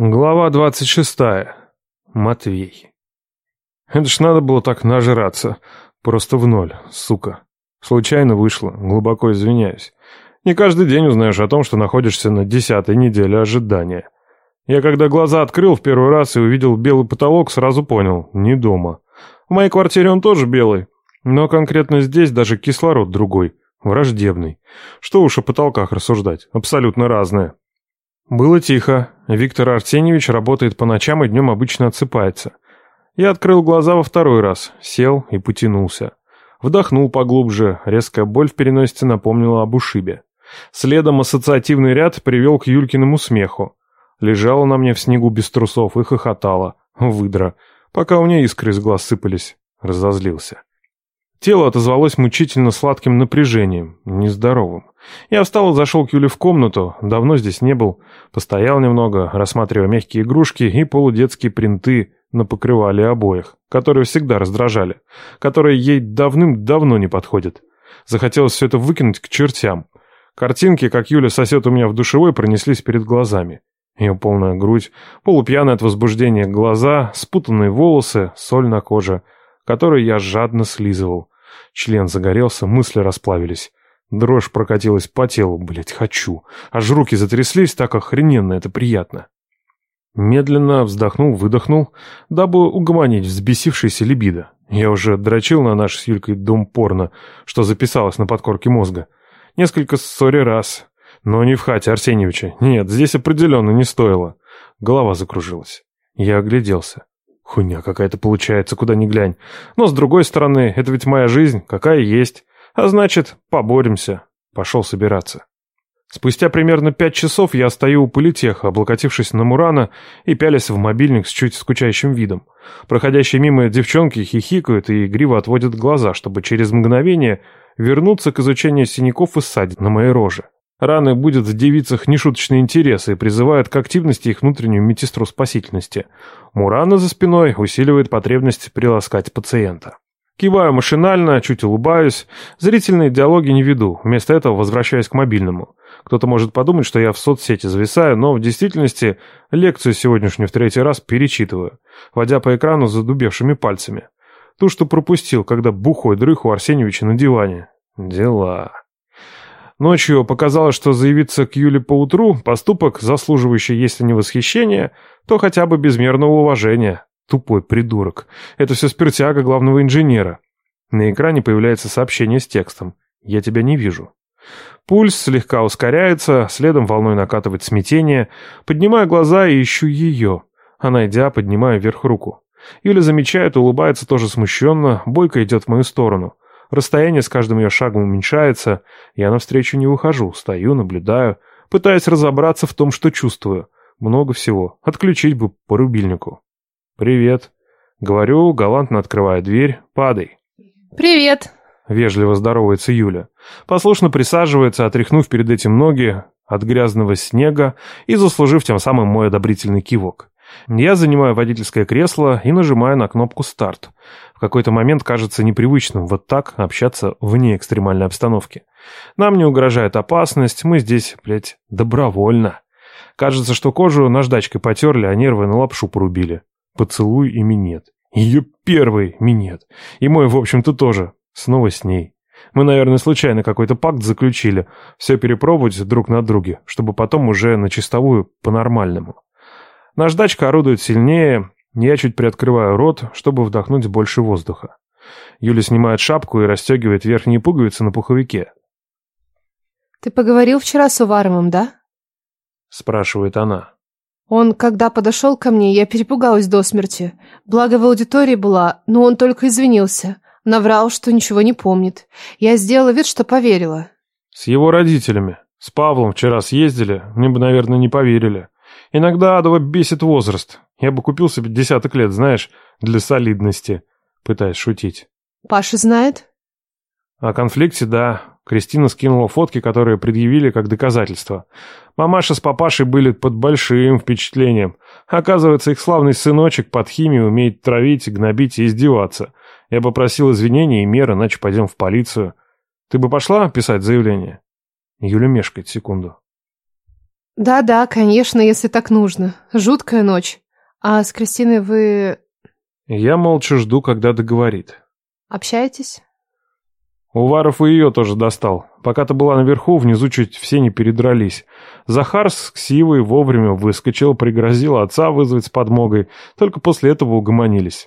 Глава двадцать шестая. Матвей. Это ж надо было так нажраться. Просто в ноль, сука. Случайно вышло, глубоко извиняюсь. Не каждый день узнаешь о том, что находишься на десятой неделе ожидания. Я когда глаза открыл в первый раз и увидел белый потолок, сразу понял – не дома. В моей квартире он тоже белый, но конкретно здесь даже кислород другой, враждебный. Что уж о потолках рассуждать, абсолютно разное. Было тихо. Виктор Арсеньевич работает по ночам и днем обычно отсыпается. Я открыл глаза во второй раз, сел и потянулся. Вдохнул поглубже, резкая боль в переносице напомнила об ушибе. Следом ассоциативный ряд привел к Юлькиному смеху. Лежала на мне в снегу без трусов и хохотала. Выдра. Пока у нее искры из глаз сыпались. Разозлился. Тело отозвалось мучительно сладким напряжением, нездоровым. Я встал и зашел к Юле в комнату, давно здесь не был. Постоял немного, рассматривая мягкие игрушки и полудетские принты на покрывале обоих, которые всегда раздражали, которые ей давным-давно не подходят. Захотелось все это выкинуть к чертям. Картинки, как Юля сосет у меня в душевой, пронеслись перед глазами. Ее полная грудь, полупьяная от возбуждения глаза, спутанные волосы, соль на коже — который я жадно слизывал. Член загорелся, мысли расплавились. Дрожь прокатилась по телу, блять, хочу. Аж руки затряслись, так охрененно это приятно. Медленно вздохнул-выдохнул, дабы угомонить взбесившийся либидо. Я уже дрочил на наш с Юлькой дом порно, что записалось на подкорке мозга. Несколько ссори раз. Но не в хате Арсеньевича. Нет, здесь определенно не стоило. Голова закружилась. Я огляделся. Хуйня какая-то получается, куда ни глянь. Но с другой стороны, это ведь моя жизнь, какая есть. А значит, поборемся. Пошел собираться. Спустя примерно пять часов я стою у политеха, облокотившись на Мурана и пялясь в мобильник с чуть скучающим видом. Проходящие мимо девчонки хихикают и игриво отводят глаза, чтобы через мгновение вернуться к изучению синяков и ссадин на моей роже. Раны будет в девицах нешуточные интересы и призывают к активности их внутреннюю медсестру спасительности. Мурана за спиной усиливает потребность приласкать пациента. Киваю машинально, чуть улыбаюсь. Зрительные диалоги не веду, вместо этого возвращаюсь к мобильному. Кто-то может подумать, что я в соцсети зависаю, но в действительности лекцию сегодняшнюю в третий раз перечитываю, водя по экрану задубевшими пальцами. Ту, что пропустил, когда бухой дрых у Арсеньевича на диване. Дела. Ночью показалось, что заявиться к Юле поутру – поступок, заслуживающий, если не восхищения, то хотя бы безмерного уважения. Тупой придурок. Это все спиртяга главного инженера. На экране появляется сообщение с текстом. «Я тебя не вижу». Пульс слегка ускоряется, следом волной накатывает смятение. Поднимаю глаза и ищу ее. А найдя, поднимаю вверх руку. Юля замечает, улыбается тоже смущенно, бойко идет в мою сторону. Расстояние с каждым ее шагом уменьшается, я навстречу не выхожу, стою, наблюдаю, пытаясь разобраться в том, что чувствую. Много всего. Отключить бы по рубильнику. «Привет». Говорю, галантно открывая дверь. «Падай». «Привет». Вежливо здоровается Юля. Послушно присаживается, отряхнув перед этим ноги от грязного снега и заслужив тем самым мой одобрительный кивок. Я занимаю водительское кресло и нажимаю на кнопку «Старт». В какой-то момент кажется непривычным вот так общаться вне экстремальной обстановки. Нам не угрожает опасность, мы здесь, блядь, добровольно. Кажется, что кожу наждачкой потерли, а нервы на лапшу порубили. Поцелуй и минет. Ее первый минет. И мой, в общем-то, тоже. Снова с ней. Мы, наверное, случайно какой-то пакт заключили. Все перепробовать друг на друге, чтобы потом уже на чистовую по-нормальному. Наждачка орудует сильнее, я чуть приоткрываю рот, чтобы вдохнуть больше воздуха. Юля снимает шапку и расстегивает верхние пуговицы на пуховике. «Ты поговорил вчера с Уваровым, да?» Спрашивает она. Он, когда подошел ко мне, я перепугалась до смерти. Благо в аудитории была, но он только извинился. Наврал, что ничего не помнит. Я сделала вид, что поверила. С его родителями. С Павлом вчера съездили, мне бы, наверное, не поверили. Иногда адово бесит возраст. Я бы купил себе десяток лет, знаешь, для солидности. Пытаясь шутить. Паша знает? О конфликте, да. Кристина скинула фотки, которые предъявили как доказательство. Мамаша с папашей были под большим впечатлением. Оказывается, их славный сыночек под химию умеет травить, гнобить и издеваться. Я попросил извинений и мер, иначе пойдем в полицию. Ты бы пошла писать заявление? Юля мешкает секунду. Да-да, конечно, если так нужно. Жуткая ночь. А с Кристиной вы... Я молча жду, когда договорит. Общаетесь? Уваров и ее тоже достал. Пока ты была наверху, внизу чуть все не передрались. Захар с Ксивой вовремя выскочил, пригрозил отца вызвать с подмогой. Только после этого угомонились.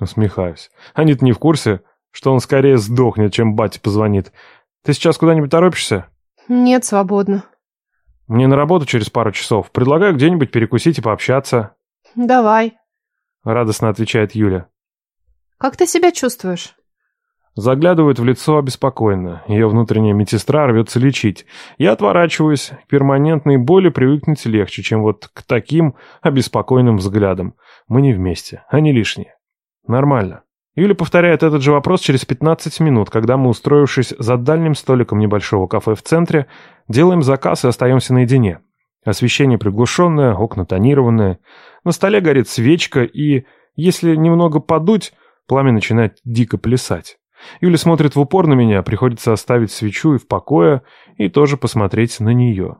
Усмехаюсь. Они-то не в курсе, что он скорее сдохнет, чем бате позвонит. Ты сейчас куда-нибудь торопишься? Нет, свободно. Мне на работу через пару часов. Предлагаю где-нибудь перекусить и пообщаться. Давай. Радостно отвечает Юля. Как ты себя чувствуешь? Заглядывает в лицо обеспокоенно. Ее внутренняя медсестра рвется лечить. Я отворачиваюсь. К перманентной боли привыкнуть легче, чем вот к таким обеспокоенным взглядам. Мы не вместе, они лишние. Нормально. Юля повторяет этот же вопрос через 15 минут, когда мы, устроившись за дальним столиком небольшого кафе в центре, делаем заказ и остаемся наедине. Освещение приглушенное, окна тонированные. На столе горит свечка, и, если немного подуть, пламя начинает дико плясать. Юля смотрит в упор на меня, приходится оставить свечу и в покое, и тоже посмотреть на нее.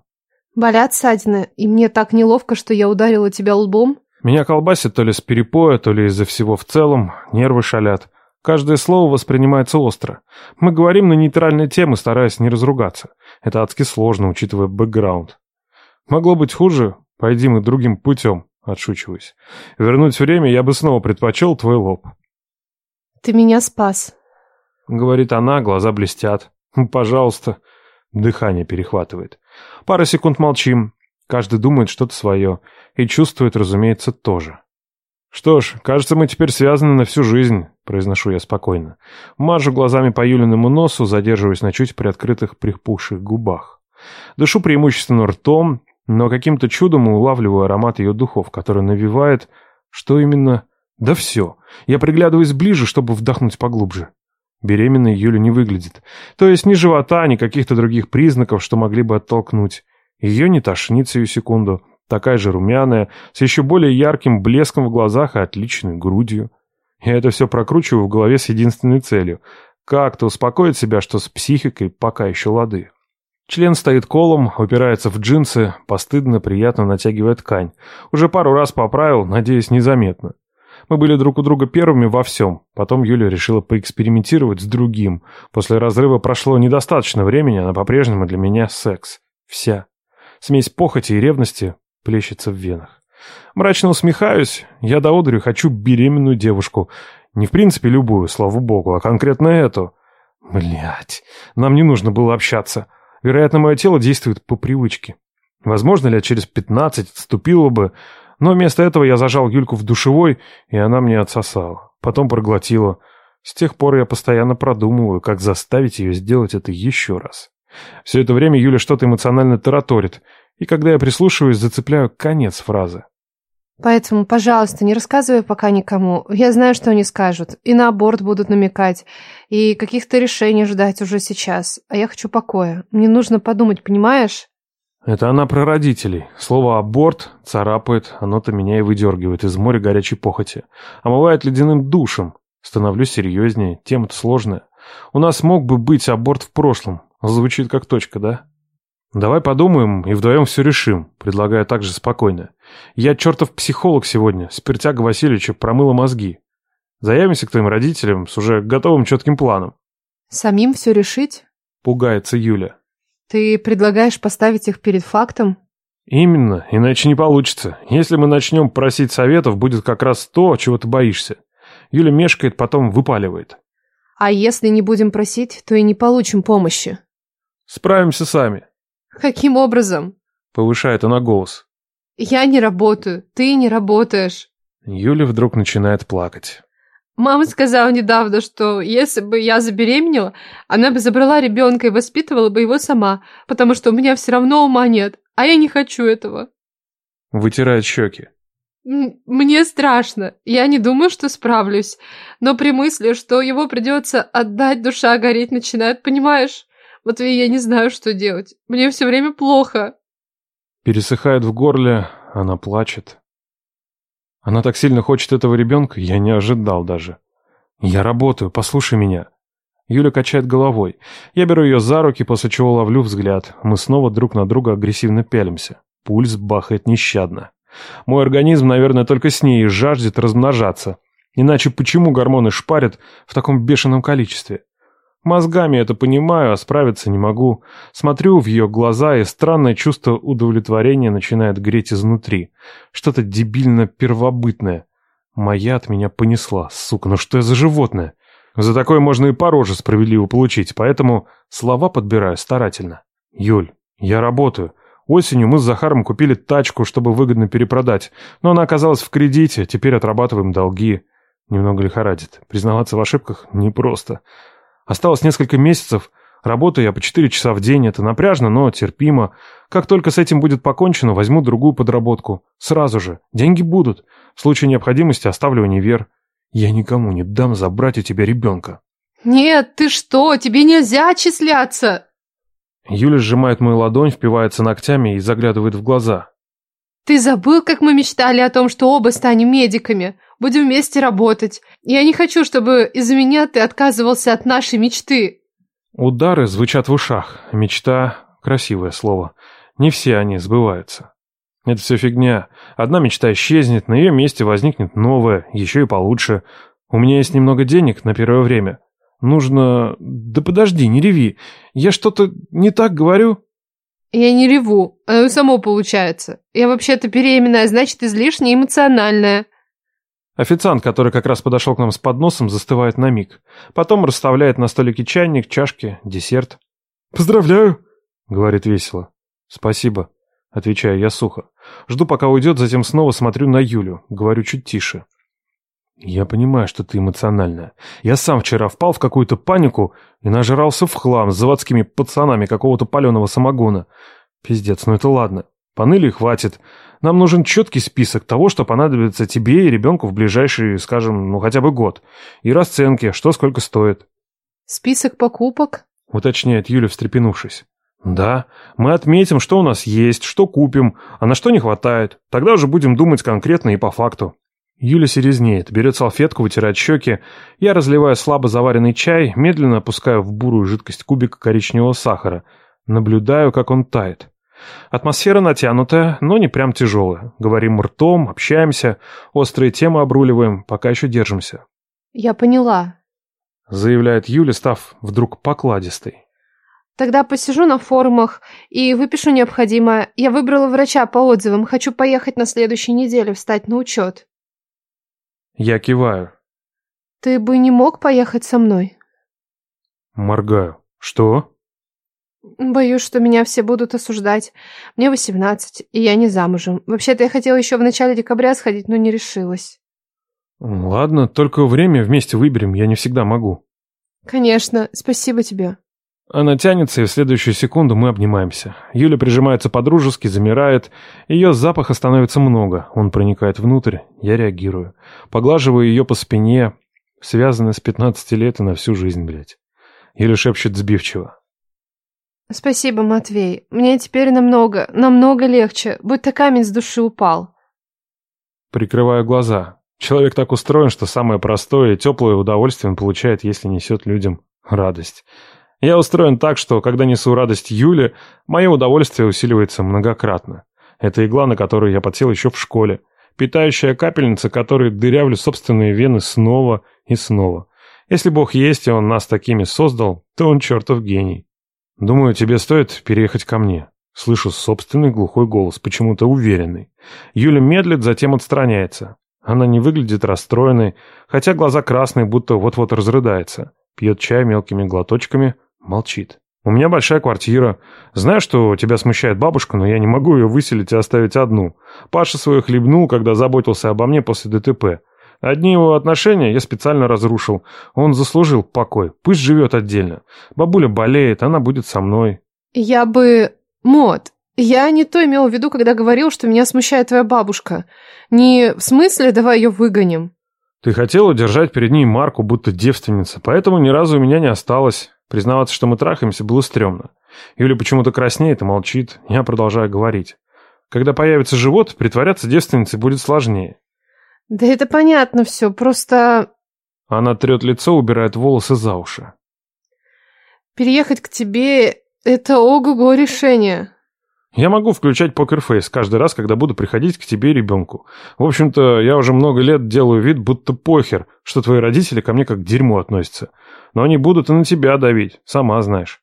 Болят ссадины, и мне так неловко, что я ударила тебя лбом. Меня колбасит то ли с перепоя, то ли из-за всего в целом, нервы шалят. Каждое слово воспринимается остро. Мы говорим на нейтральные темы, стараясь не разругаться. Это адски сложно, учитывая бэкграунд. Могло быть хуже, пойди мы другим путем, отшучиваюсь. Вернуть время я бы снова предпочел твой лоб. Ты меня спас. Говорит она, глаза блестят. Пожалуйста. Дыхание перехватывает. Пара секунд молчим. Каждый думает что-то свое. И чувствует, разумеется, тоже. «Что ж, кажется, мы теперь связаны на всю жизнь», — произношу я спокойно. Мажу глазами по Юлиному носу, задерживаясь на чуть приоткрытых припухших губах. Дышу преимущественно ртом, но каким-то чудом улавливаю аромат ее духов, который навевает... Что именно? Да все. Я приглядываюсь ближе, чтобы вдохнуть поглубже. Беременной Юля не выглядит. То есть ни живота, ни каких-то других признаков, что могли бы оттолкнуть. Ее не тошнит сию секунду. Такая же румяная, с еще более ярким блеском в глазах и отличной грудью. Я это все прокручиваю в голове с единственной целью. Как-то успокоить себя, что с психикой пока еще лады. Член стоит колом, упирается в джинсы, постыдно, приятно натягивая ткань. Уже пару раз поправил, надеюсь, незаметно. Мы были друг у друга первыми во всем. Потом Юля решила поэкспериментировать с другим. После разрыва прошло недостаточно времени, она по-прежнему для меня секс. Вся. Смесь похоти и ревности плещется в венах. Мрачно усмехаюсь. Я до одури хочу беременную девушку. Не в принципе любую, слава богу, а конкретно эту. Блять, нам не нужно было общаться. Вероятно, мое тело действует по привычке. Возможно, лет через пятнадцать отступило бы, но вместо этого я зажал Юльку в душевой, и она мне отсосала. Потом проглотила. С тех пор я постоянно продумываю, как заставить ее сделать это еще раз. Все это время Юля что-то эмоционально тараторит, и когда я прислушиваюсь, зацепляю конец фразы. Поэтому, пожалуйста, не рассказывай пока никому. Я знаю, что они скажут. И на аборт будут намекать. И каких-то решений ждать уже сейчас. А я хочу покоя. Мне нужно подумать, понимаешь? Это она про родителей. Слово «аборт» царапает, оно-то меня и выдергивает из моря горячей похоти. Омывает ледяным душем. Становлюсь серьезнее, тема-то сложная. У нас мог бы быть аборт в прошлом. Звучит как точка, да? Давай подумаем и вдвоем все решим, предлагаю также спокойно. Я чертов психолог сегодня, спиртяга Васильевича промыла мозги. Заявимся к твоим родителям с уже готовым четким планом. Самим все решить? Пугается Юля. Ты предлагаешь поставить их перед фактом? Именно, иначе не получится. Если мы начнем просить советов, будет как раз то, чего ты боишься. Юля мешкает, потом выпаливает. А если не будем просить, то и не получим помощи. Справимся сами. Каким образом? Повышает она голос. Я не работаю, ты не работаешь. Юля вдруг начинает плакать. Мама сказала недавно, что если бы я забеременела, она бы забрала ребенка и воспитывала бы его сама, потому что у меня все равно ума нет, а я не хочу этого. Вытирает щеки. Мне страшно. Я не думаю, что справлюсь. Но при мысли, что его придется отдать, душа гореть начинает, понимаешь? Матвей, я не знаю, что делать. Мне все время плохо. Пересыхает в горле, она плачет. Она так сильно хочет этого ребенка, я не ожидал даже. Я работаю, послушай меня. Юля качает головой. Я беру ее за руки, после чего ловлю взгляд. Мы снова друг на друга агрессивно пялимся. Пульс бахает нещадно. Мой организм, наверное, только с ней жаждет размножаться. Иначе почему гормоны шпарят в таком бешеном количестве? Мозгами это понимаю, а справиться не могу. Смотрю в ее глаза, и странное чувство удовлетворения начинает греть изнутри. Что-то дебильно первобытное. Моя от меня понесла. Сука, ну что я за животное? За такое можно и по роже справедливо получить, поэтому слова подбираю старательно. Юль, я работаю. Осенью мы с Захаром купили тачку, чтобы выгодно перепродать, но она оказалась в кредите, теперь отрабатываем долги. Немного лихорадит. Признаваться в ошибках непросто. Осталось несколько месяцев. Работаю я по 4 часа в день. Это напряжно, но терпимо. Как только с этим будет покончено, возьму другую подработку. Сразу же. Деньги будут. В случае необходимости оставлю универ. Я никому не дам забрать у тебя ребенка. Нет, ты что? Тебе нельзя отчисляться. Юля сжимает мою ладонь, впивается ногтями и заглядывает в глаза. Ты забыл, как мы мечтали о том, что оба станем медиками? Будем вместе работать. Я не хочу, чтобы из-за меня ты отказывался от нашей мечты. Удары звучат в ушах. Мечта — красивое слово. Не все они сбываются. Это все фигня. Одна мечта исчезнет, на ее месте возникнет новая, еще и получше. У меня есть немного денег на первое время. Нужно... Да подожди, не реви. Я что-то не так говорю? Я не реву, оно само получается. Я вообще-то беременная, значит, излишне эмоциональная. Официант, который как раз подошел к нам с подносом, застывает на миг. Потом расставляет на столике чайник, чашки, десерт. «Поздравляю!» — говорит весело. «Спасибо», — отвечаю я сухо. Жду, пока уйдет, затем снова смотрю на Юлю. Говорю чуть тише. «Я понимаю, что ты эмоциональная. Я сам вчера впал в какую-то панику и нажрался в хлам с заводскими пацанами какого-то паленого самогона. Пиздец, ну это ладно. Поныли хватит. Нам нужен четкий список того, что понадобится тебе и ребенку в ближайший, скажем, ну хотя бы год. И расценки, что сколько стоит». «Список покупок?» — уточняет Юля, встрепенувшись. «Да, мы отметим, что у нас есть, что купим, а на что не хватает. Тогда уже будем думать конкретно и по факту». Юля серезнеет, берет салфетку, вытирает щеки. Я разливаю слабо заваренный чай, медленно опускаю в бурую жидкость кубик коричневого сахара. Наблюдаю, как он тает. Атмосфера натянутая, но не прям тяжелая. Говорим ртом, общаемся, острые темы обруливаем, пока еще держимся. «Я поняла», — заявляет Юля, став вдруг покладистой. Тогда посижу на форумах и выпишу необходимое. Я выбрала врача по отзывам. Хочу поехать на следующей неделе, встать на учет. Я киваю. Ты бы не мог поехать со мной? Моргаю. Что? Боюсь, что меня все будут осуждать. Мне восемнадцать, и я не замужем. Вообще-то я хотела еще в начале декабря сходить, но не решилась. Ладно, только время вместе выберем, я не всегда могу. Конечно, спасибо тебе. Она тянется, и в следующую секунду мы обнимаемся. Юля прижимается по-дружески, замирает. Ее запаха становится много. Он проникает внутрь. Я реагирую. Поглаживаю ее по спине. Связаны с 15 лет и на всю жизнь, блядь. Юля шепчет сбивчиво. Спасибо, Матвей. Мне теперь намного, намного легче. Будто камень с души упал. Прикрываю глаза. Человек так устроен, что самое простое и теплое удовольствие он получает, если несет людям радость. Я устроен так, что, когда несу радость Юле, мое удовольствие усиливается многократно. Это игла, на которую я подсел еще в школе. Питающая капельница, которой дырявлю собственные вены снова и снова. Если Бог есть, и Он нас такими создал, то Он чертов гений. Думаю, тебе стоит переехать ко мне. Слышу собственный глухой голос, почему-то уверенный. Юля медлит, затем отстраняется. Она не выглядит расстроенной, хотя глаза красные, будто вот-вот разрыдается. Пьет чай мелкими глоточками, Молчит. «У меня большая квартира. Знаю, что тебя смущает бабушка, но я не могу ее выселить и оставить одну. Паша свою хлебнул, когда заботился обо мне после ДТП. Одни его отношения я специально разрушил. Он заслужил покой. Пусть живет отдельно. Бабуля болеет, она будет со мной». «Я бы... Мод, я не то имел в виду, когда говорил, что меня смущает твоя бабушка. Не в смысле давай ее выгоним». «Ты хотел удержать перед ней марку, будто девственница, поэтому ни разу у меня не осталось». Признаваться, что мы трахаемся, было стрёмно. Юля почему-то краснеет и молчит. Я продолжаю говорить. Когда появится живот, притворяться девственницей будет сложнее. Да это понятно все, просто... Она трет лицо, убирает волосы за уши. Переехать к тебе — это ого-го решение. Я могу включать покерфейс каждый раз, когда буду приходить к тебе и ребенку. В общем-то, я уже много лет делаю вид, будто похер, что твои родители ко мне как к дерьму относятся. Но они будут и на тебя давить, сама знаешь.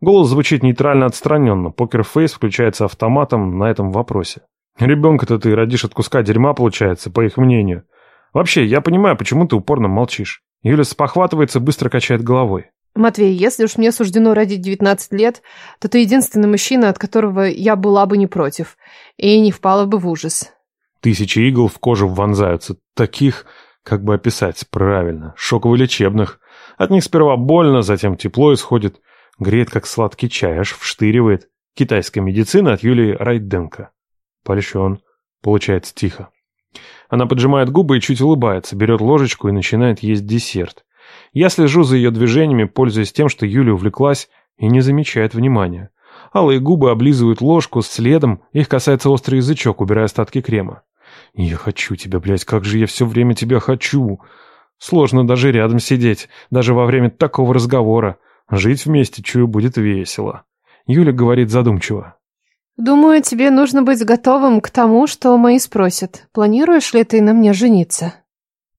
Голос звучит нейтрально отстраненно, покерфейс включается автоматом на этом вопросе. Ребенка-то ты родишь от куска дерьма, получается, по их мнению. Вообще, я понимаю, почему ты упорно молчишь. Юля спохватывается, быстро качает головой. Матвей, если уж мне суждено родить 19 лет, то ты единственный мужчина, от которого я была бы не против. И не впала бы в ужас. Тысячи игл в кожу вонзаются. Таких, как бы описать правильно, шоково-лечебных. От них сперва больно, затем тепло исходит. Греет, как сладкий чай, аж вштыривает. Китайская медицина от Юлии Райденко. Польщен. Получается тихо. Она поджимает губы и чуть улыбается, берет ложечку и начинает есть десерт. Я слежу за ее движениями, пользуясь тем, что Юля увлеклась и не замечает внимания. Алые губы облизывают ложку, следом их касается острый язычок, убирая остатки крема. «Я хочу тебя, блядь, как же я все время тебя хочу!» Сложно даже рядом сидеть, даже во время такого разговора. Жить вместе, чую, будет весело. Юля говорит задумчиво. «Думаю, тебе нужно быть готовым к тому, что мои спросят. Планируешь ли ты на мне жениться?»